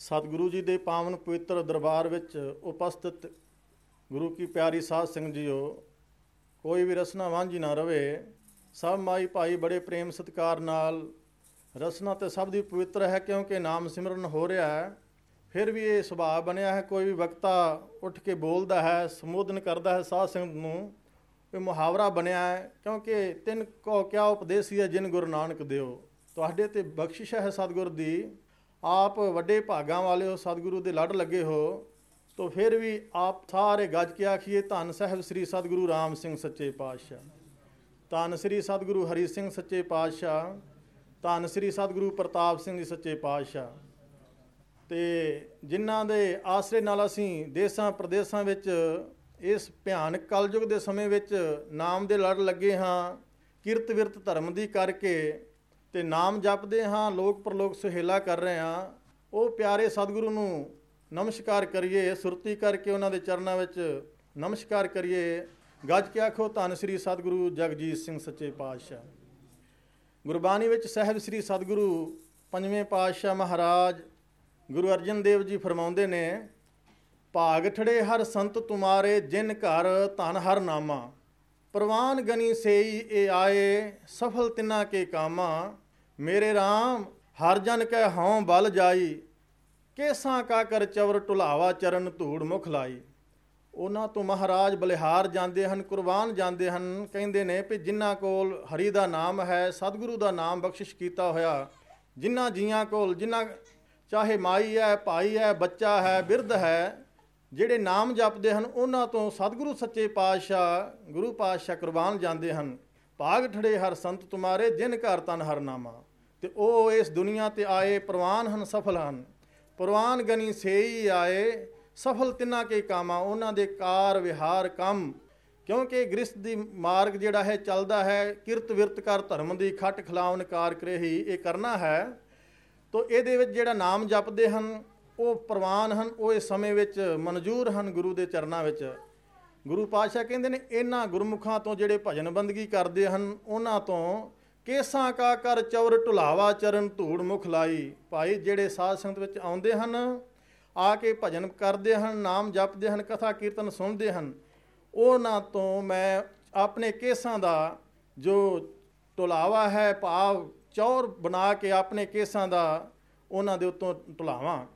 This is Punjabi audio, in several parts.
ਸਤਿਗੁਰੂ ਜੀ ਦੇ ਪਾਵਨ ਪਵਿੱਤਰ ਦਰਬਾਰ ਵਿੱਚ ਉਪਸਥਿਤ ਗੁਰੂ ਕੀ ਪਿਆਰੀ ਸਾਧ ਸਿੰਘ ਜੀਓ, ਕੋਈ ਵੀ ਰਸਨਾ ਵਾਂਝੀ ਨਾ ਰਵੇ, ਸਭ ਮਾਈ ਭਾਈ ਬੜੇ ਪ੍ਰੇਮ ਸਤਿਕਾਰ ਨਾਲ, ਰਸਨਾ ਤੇ ਸਭ ਦੀ ਪਵਿੱਤਰ ਹੈ ਕਿਉਂਕਿ ਨਾਮ ਸਿਮਰਨ ਹੋ ਰਿਹਾ ਹੈ, ਫਿਰ ਵੀ ਇਹ ਸੁਭਾਅ ਬਣਿਆ ਹੈ, ਕੋਈ ਵੀ ਵਕਤਾ ਉੱਠ ਕੇ ਬੋਲਦਾ ਹੈ, ਸੰਬੋਧਨ ਕਰਦਾ ਹੈ ਸਾਧ ਸਿੰਘ ਨੂੰ, ਇਹ ਮੁਹਾਵਰਾ ਬਣਿਆ ਹੈ ਕਿਉਂਕਿ ਤਿੰਨ ਕੋ ਕਿਆ ਉਪਦੇਸੀ ਹੈ ਜਿਨ ਗੁਰੂ ਨਾਨਕ ਦਿਓ ਤੁਹਾਡੇ ਤੇ ਬਖਸ਼ਿਸ਼ ਹੈ ਸਤਿਗੁਰ ਦੀ ਆਪ ਵੱਡੇ ਭਾਗਾਂ ਵਾਲੇ ਹੋ, ਸਤਿਗੁਰੂ ਦੇ ਲੜ ਲੱਗੇ ਹੋ, ਤੋ ਫਿਰ ਵੀ ਆਪ ਸਾਰੇ ਗੱਜ ਕੇ ਆਖੀਏ, ਧੰਨ ਸਾਹਿਬ ਸ੍ਰੀ ਸਤਿਗੁਰੂ ਰਾਮ ਸਿੰਘ ਸੱਚੇ ਪਾਤਸ਼ਾਹ। ਧੰਨ ਸ੍ਰੀ ਸਤਿਗੁਰੂ ਹਰੀ ਸਿੰਘ ਸੱਚੇ ਪਾਤਸ਼ਾਹ, ਧੰਨ ਸ੍ਰੀ ਸਤਿਗੁਰੂ ਪ੍ਰਤਾਪ ਸਿੰਘ ਜੀ ਸੱਚੇ ਪਾਤਸ਼ਾਹ। ਤੇ ਜਿਨ੍ਹਾਂ ਦੇ ਆਸਰੇ ਨਾਲ ਅਸੀਂ ਦੇਸ਼ਾਂ ਪ੍ਰਦੇਸ਼ਾਂ ਵਿੱਚ ਇਸ ਭਿਆਨਕ ਕਲਯੁਗ ਦੇ ਸਮੇਂ ਵਿੱਚ ਨਾਮ ਦੇ ਲੜ ਲੱਗੇ ਹਾਂ ਕਿਰਤ ਵਿਰਤ ਧਰਮ ਦੀ ਕਰਕੇ ਤੇ ਨਾਮ ਜਪਦੇ ਹਾਂ, ਲੋਕ ਪ੍ਰਲੋਕ ਸੁਹੇਲਾ ਕਰ ਰਹੇ ਹਾਂ। ਉਹ ਪਿਆਰੇ ਸਤਿਗੁਰੂ ਨੂੰ ਨਮਸਕਾਰ ਕਰੀਏ, ਸੁਰਤੀ ਕਰਕੇ ਉਹਨਾਂ ਦੇ ਚਰਨਾਂ ਵਿੱਚ ਨਮਸਕਾਰ ਕਰੀਏ। ਗੱਜ ਕੇ ਆਖੋ, ਧੰਨ ਸ੍ਰੀ ਸਤਿਗੁਰੂ ਜਗਜੀਤ ਸਿੰਘ ਸੱਚੇ ਪਾਤਸ਼ਾਹ। ਗੁਰਬਾਣੀ ਵਿੱਚ ਸਾਹਿਬ ਸ੍ਰੀ ਸਤਿਗੁਰੂ ਪੰਜਵੇਂ ਪਾਤਸ਼ਾਹ ਮਹਾਰਾਜ ਗੁਰੂ ਅਰਜਨ ਦੇਵ ਜੀ ਫਰਮਾਉਂਦੇ ਨੇ, ਭਾਗ ਠੜੇ ਹਰ ਸੰਤ ਤੁਮਾਰੇ, ਜਿਨ ਘਰ ਧਨ ਹਰ ਨਾਮਾ। ਪ੍ਰਵਾਨ ਗਨੀ ਸੇਈ ਏ ਆਏ, ਸਫਲ ਤਿਨਾ ਕੇ ਕਾਮਾ। ਮੇਰੇ RAM ਹਰ ਜਨ ਕੈ ਹਉ ਬਲ ਜਾਈ। ਕੇਸਾਂ ਕਾ ਕਰ ਚਵਰ ਢੁਲਾਵਾ ਚਰਨ ਧੂੜ ਮੁਖ ਲਾਈ। ਉਹਨਾਂ ਤੋਂ ਮਹਾਰਾਜ ਬਲਿਹਾਰ ਜਾਂਦੇ ਹਨ, ਕੁਰਬਾਨ ਜਾਂਦੇ ਹਨ। ਕਹਿੰਦੇ ਨੇ ਕਿ ਜਿਨ੍ਹਾਂ ਕੋਲ ਹਰੀ ਦਾ ਨਾਮ ਹੈ, ਸਤਿਗੁਰੂ ਦਾ ਨਾਮ ਬਖਸ਼ਿਸ਼ ਕੀਤਾ ਹੋਇਆ। ਜਿਨ੍ਹਾਂ ਜੀਆਂ ਕੋਲ, ਜਿਨ੍ਹਾਂ ਚਾਹੇ ਮਾਈ ਹੈ, ਭਾਈ ਹੈ, ਬੱਚਾ ਹੈ, ਬਿਰਧ ਹੈ ਜਿਹੜੇ ਨਾਮ ਜਪਦੇ ਹਨ, ਉਹਨਾਂ ਤੋਂ ਸਤਿਗੁਰੂ ਸੱਚੇ ਪਾਤਸ਼ਾਹ, ਗੁਰੂ ਪਾਤਸ਼ਾਹ ਕੁਰਬਾਨ ਜਾਂਦੇ ਹਨ, ਭਾਗ ਠੜੇ ਹਰ ਸੰਤ ਤੁਮਾਰੇ, ਜਿਨ ਘਰ ਤਨ ਹਰ ਨਾਮਾ। ਤੇ ਉਹ ਇਸ ਦੁਨੀਆ ਤੇ ਆਏ ਪ੍ਰਵਾਨ ਹਨ, ਸਫਲ ਹਨ। ਪ੍ਰਵਾਨ ਗਨੀ ਸੇਈ ਆਏ, ਸਫਲ ਤਿੰਨਾ ਕੇ ਕਾਮਾ, ਉਹਨਾਂ ਦੇ ਕਾਰ ਵਿਹਾਰ ਕੰਮ। ਕਿਉਂਕਿ ਗ੍ਰਸਥ ਦੀ ਮਾਰਗ ਜਿਹੜਾ ਹੈ, ਚੱਲਦਾ ਹੈ, ਕਿਰਤ ਵਿਰਤ ਕਰ ਧਰਮ ਦੀ ਖੱਟ ਖਲਾਵਨ ਕਾਰ ਕਰੇ ਇਹ ਕਰਨਾ ਹੈ। ਤੋ ਇਹਦੇ ਵਿੱਚ ਜਿਹੜਾ ਨਾਮ ਜਪਦੇ ਹਨ ਉਹ ਪ੍ਰਵਾਨ ਹਨ, ਉਹ ਇਸ ਸਮੇਂ ਵਿੱਚ ਮਨਜ਼ੂਰ ਹਨ ਗੁਰੂ ਦੇ ਚਰਨਾਂ ਵਿੱਚ। ਗੁਰੂ ਪਾਤਸ਼ਾਹ ਕਹਿੰਦੇ ਨੇ, ਇਹਨਾਂ ਗੁਰਮੁਖਾਂ ਤੋਂ ਜਿਹੜੇ ਭਜਨ ਬੰਦਗੀ ਕਰਦੇ ਹਨ, ਉਹਨਾਂ ਤੋਂ ਕੇਸਾਂ ਕਾ ਕਰ ਚੌਰ ਢੁਲਾਵਾ ਚਰਨ ਧੂੜ ਮੁਖ ਲਾਈ। ਭਾਈ, ਜਿਹੜੇ ਸਾਧ ਸੰਗਤ ਵਿੱਚ ਆਉਂਦੇ ਹਨ, ਆ ਕੇ ਭਜਨ ਕਰਦੇ ਹਨ, ਨਾਮ ਜਪਦੇ ਹਨ, ਕਥਾ ਕੀਰਤਨ ਸੁਣਦੇ ਹਨ, ਉਹਨਾਂ ਤੋਂ ਮੈਂ ਆਪਣੇ ਕੇਸਾਂ ਦਾ ਜੋ ਢੁਲਾਵਾ ਹੈ, ਭਾਵ ਚੌਰ ਬਣਾ ਕੇ ਆਪਣੇ ਕੇਸਾਂ ਦਾ ਉਹਨਾਂ ਦੇ ਉੱਤੋਂ ਢੁਲਾਵਾਂ।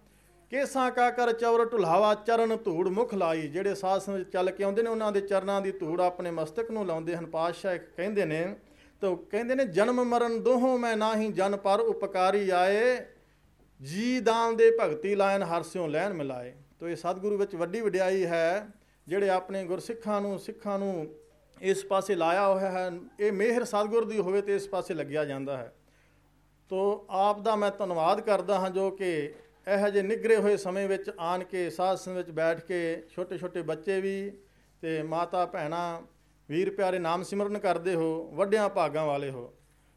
ਕੇਸਾਂ ਕਾ ਕਰ ਚੌਰ ਢੁਲਾਵਾ ਚਰਨ ਧੂੜ ਮੁਖ ਲਾਈ। ਜਿਹੜੇ ਸਾਧ ਸੰਗਤ ਚੱਲ ਕੇ ਆਉਂਦੇ ਨੇ, ਉਹਨਾਂ ਦੇ ਚਰਨਾਂ ਦੀ ਧੂੜ ਆਪਣੇ ਮਸਤਕ ਨੂੰ ਲਾਉਂਦੇ ਹਨ। ਪਾਤਸ਼ਾਹ ਕਹਿੰਦੇ ਨੇ, ਤਾਂ ਕਹਿੰਦੇ ਨੇ, ਜਨਮ ਮਰਨ ਦੋਹੋਂ ਮੈਂ ਨਾਹੀ ਜਨ ਪਰ ਉਪਕਾਰੀ ਆਏ। ਜੀ ਦਾਨ ਦੇ ਭਗਤੀ ਲਾਇਨ ਹਰਸਿਓ ਲੈਣ ਮਿਲਾਏ। ਤੋ ਇਹ ਸਤਿਗੁਰੂ ਵਿੱਚ ਵੱਡੀ ਵਡਿਆਈ ਹੈ। ਜਿਹੜੇ ਆਪਣੇ ਗੁਰਸਿੱਖਾਂ ਨੂੰ, ਸਿੱਖਾਂ ਨੂੰ ਇਸ ਪਾਸੇ ਲਾਇਆ ਹੋਇਆ ਹੈ, ਇਹ ਮਿਹਰ ਸਤਿਗੁਰ ਦੀ ਹੋਵੇ ਤੇ ਇਸ ਪਾਸੇ ਲੱਗਿਆ ਜਾਂਦਾ ਹੈ। ਤੋ ਆਪ ਦਾ ਮੈਂ ਧੰਨਵਾਦ ਕਰਦਾ ਹਾਂ ਜੋ ਕਿ ਇਹੋ ਜਿਹੇ ਨਿਗਰੇ ਹੋਏ ਸਮੇਂ ਵਿੱਚ ਆਣ ਕੇ ਸਾਧ ਸੰਗਤ ਵਿੱਚ ਬੈਠ ਕੇ ਛੋਟੇ ਛੋਟੇ ਬੱਚੇ ਵੀ ਤੇ ਮਾਤਾ ਭੈਣਾਂ ਵੀਰ ਪਿਆਰੇ ਨਾਮ ਸਿਮਰਨ ਕਰਦੇ ਹੋ, ਵੱਡਿਆਂ ਭਾਗਾਂ ਵਾਲੇ ਹੋ।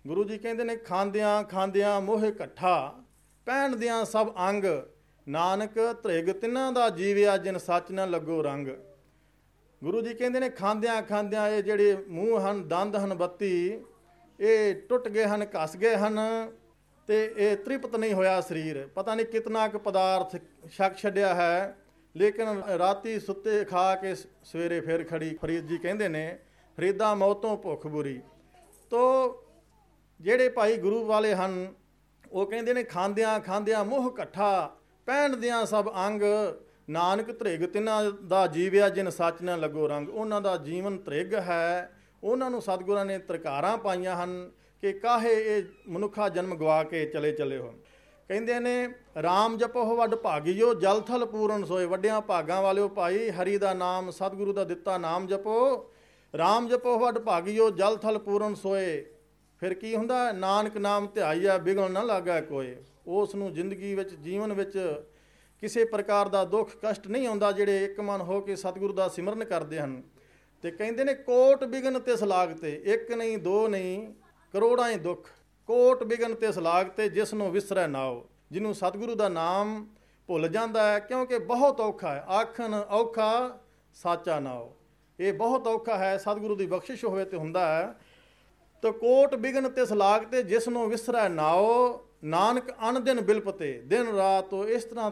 ਗੁਰੂ ਜੀ ਕਹਿੰਦੇ ਨੇ, ਖਾਂਦਿਆਂ ਖਾਂਦਿਆਂ ਮੋਹ ਇਕੱਠਾ ਪਹਿਨਦਿਆਂ ਸਭ ਅੰਗ, ਨਾਨਕ ਤ੍ਰਿਗ ਤਿਨਾਂ ਦਾ ਜੀਵਿਆ ਜਿਨ ਸੱਚ ਨਾ ਲੱਗੋ ਰੰਗ। ਗੁਰੂ ਜੀ ਕਹਿੰਦੇ ਨੇ, ਖਾਂਦਿਆਂ ਖਾਂਦਿਆਂ ਇਹ ਜਿਹੜੇ ਮੂੰਹ ਹਨ, ਦੰਦ ਹਨ ਬੱਤੀ, ਇਹ ਟੁੱਟ ਗਏ ਹਨ, ਘਸ ਗਏ ਹਨ ਤੇ ਇਹ ਤ੍ਰਿਪਤ ਨਹੀਂ ਹੋਇਆ ਸਰੀਰ। ਪਤਾ ਨਹੀਂ ਕਿਤਨਾ ਕੁ ਪਦਾਰਥ ਛਕ ਛੱਡਿਆ ਹੈ, ਲੇਕਿਨ ਰਾਤੀ ਸੁੱਤੇ ਖਾ ਕੇ ਸਵੇਰੇ ਫੇਰ ਖੜੀ ਫਰੀਦ ਜੀ ਕਹਿੰਦੇ ਨੇ, ਫਰੀਦਾ ਮੌਤੋਂ ਭੁੱਖ ਬੁਰੀ। ਤੋ ਜਿਹੜੇ ਭਾਈ ਗੁਰੂ ਵਾਲੇ ਹਨ, ਉਹ ਕਹਿੰਦੇ ਨੇ, ਖਾਂਦਿਆਂ ਖਾਂਦਿਆਂ ਮੋਹ ਇਕੱਠਾ ਪਹਿਨਦਿਆਂ ਸਭ ਅੰਗ। ਨਾਨਕ ਧ੍ਰਿਗ ਤਿਨਾਂ ਦਾ ਜੀਵਿਆ ਜਿਨ ਸੱਚ ਨਾ ਲੱਗੋ ਰੰਗ। ਉਹਨਾਂ ਦਾ ਜੀਵਨ ਤ੍ਰਿਗ ਹੈ। ਉਹਨਾਂ ਨੂੰ ਸਤਿਗੁਰਾਂ ਨੇ ਤਰਕਾਰਾਂ ਪਾਈਆਂ ਹਨ। ਕਿ ਕਾਹੇ ਇਹ ਮਨੁੱਖਾ ਜਨਮ ਗਵਾ ਕੇ ਚਲੇ ਚਲੇ ਹੋ। ਕਹਿੰਦੇ ਨੇ RAM ਜਪੋ ਵੱਡ ਭਾਗੀਓ, ਜਲ ਥਲ ਪੂਰਨ ਸੋਏ। ਵੱਡਿਆਂ ਭਾਗਾਂ ਵਾਲਿਓ ਭਾਈ, ਹਰੀ ਦਾ ਨਾਮ, ਸਤਿਗੁਰੂ ਦਾ ਦਿੱਤਾ ਨਾਮ ਜਪੋ। RAM ਜਪੋ ਵੱਡ ਭਾਗੀਓ, ਜਲ ਥਲ ਪੂਰਨ ਸੋਏ। ਫਿਰ ਕੀ ਹੁੰਦਾ? ਨਾਨਕ ਨਾਮ ਧਿਆਈਆ ਬਿਗਲ ਨਾ ਲਾਗਾ ਕੋਈ ਉਸ ਨੂੰ ਜ਼ਿੰਦਗੀ ਵਿੱਚ, ਜੀਵਨ ਵਿੱਚ ਕਿਸੇ ਪ੍ਰਕਾਰ ਦਾ ਦੁੱਖ, ਕਸ਼ਟ ਨਹੀਂ ਆਉਂਦਾ ਜਿਹੜੇ ਇੱਕ ਮਨ ਹੋ ਕੇ ਸਤਿਗੁਰੂ ਦਾ ਸਿਮਰਨ ਕਰਦੇ ਹਨ। ਤੇ ਕਹਿੰਦੇ ਨੇ, ਕੋਟ ਬਿਗਨ ਤੇ ਸਲਾਗ ਤੇ ਇੱਕ ਨਹੀਂ, ਦੋ ਨਹੀਂ। ਕਰੋੜਾਂ ਹੀ ਦੁੱਖ, ਕੋਟ ਬਿਗਨ ਤੇ ਸਲਾਗ ਤੇ ਜਿਸ ਨੂੰ ਵਿਸਰੈ ਨਾਓ ਜਿਹਨੂੰ ਸਤਿਗੁਰੂ ਦਾ ਨਾਮ ਭੁੱਲ ਜਾਂਦਾ ਹੈ, ਕਿਉਂਕਿ ਬਹੁਤ ਔਖਾ ਹੈ। ਆਖਣ ਔਖਾ ਸਾਚਾ ਨਾਓ ਇਹ ਬਹੁਤ ਔਖਾ ਹੈ, ਸਤਿਗੁਰੂ ਦੀ ਬਖਸ਼ਿਸ਼ ਹੋਵੇ ਤੇ ਹੁੰਦਾ ਹੈ। ਤੋ ਕੋਟ ਬਿਗਨ ਤੇ ਸਲਾਗ ਤੇ ਜਿਸ ਨੂੰ ਵਿਸਰੈ ਨਾਓ ਨਾਨਕ ਅਨ ਦਿਨ ਬਿਲਪਤੇ, ਦਿਨ ਰਾਤ ਉਹ ਇਸ ਤਰ੍ਹਾਂ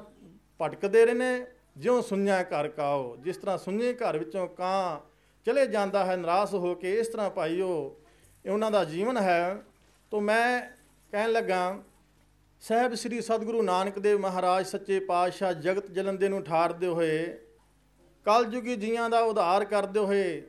ਭਟਕਦੇ ਰਹੇ ਨੇ ਜਿਉਂ ਸੁਣਿਆ ਘਰ ਕਾਓ ਜਿਸ ਤਰ੍ਹਾਂ ਸੁਣੇ ਘਰ ਵਿੱਚੋਂ ਕਾਂ ਚਲੇ ਜਾਂਦਾ ਹੈ, ਨਿਰਾਸ਼ ਹੋ ਕੇ ਇਸ ਤਰ੍ਹਾਂ ਭਾਈਓ ਇਹ ਉਹਨਾਂ ਦਾ ਜੀਵਨ ਹੈ। ਤੋਂ ਮੈਂ ਕਹਿਣ ਲੱਗਾ, ਸਾਹਿਬ ਸ੍ਰੀ ਸਤਿਗੁਰੂ ਨਾਨਕ ਦੇਵ ਮਹਾਰਾਜ ਸੱਚੇ ਪਾਤਸ਼ਾਹ ਜਗਤ ਜਲੰਦੇ ਨੂੰ ਠਾਰਦੇ ਹੋਏ, ਕਲਯੁਗੀ ਜੀਆਂ ਦਾ ਉਧਾਰ ਕਰਦੇ ਹੋਏ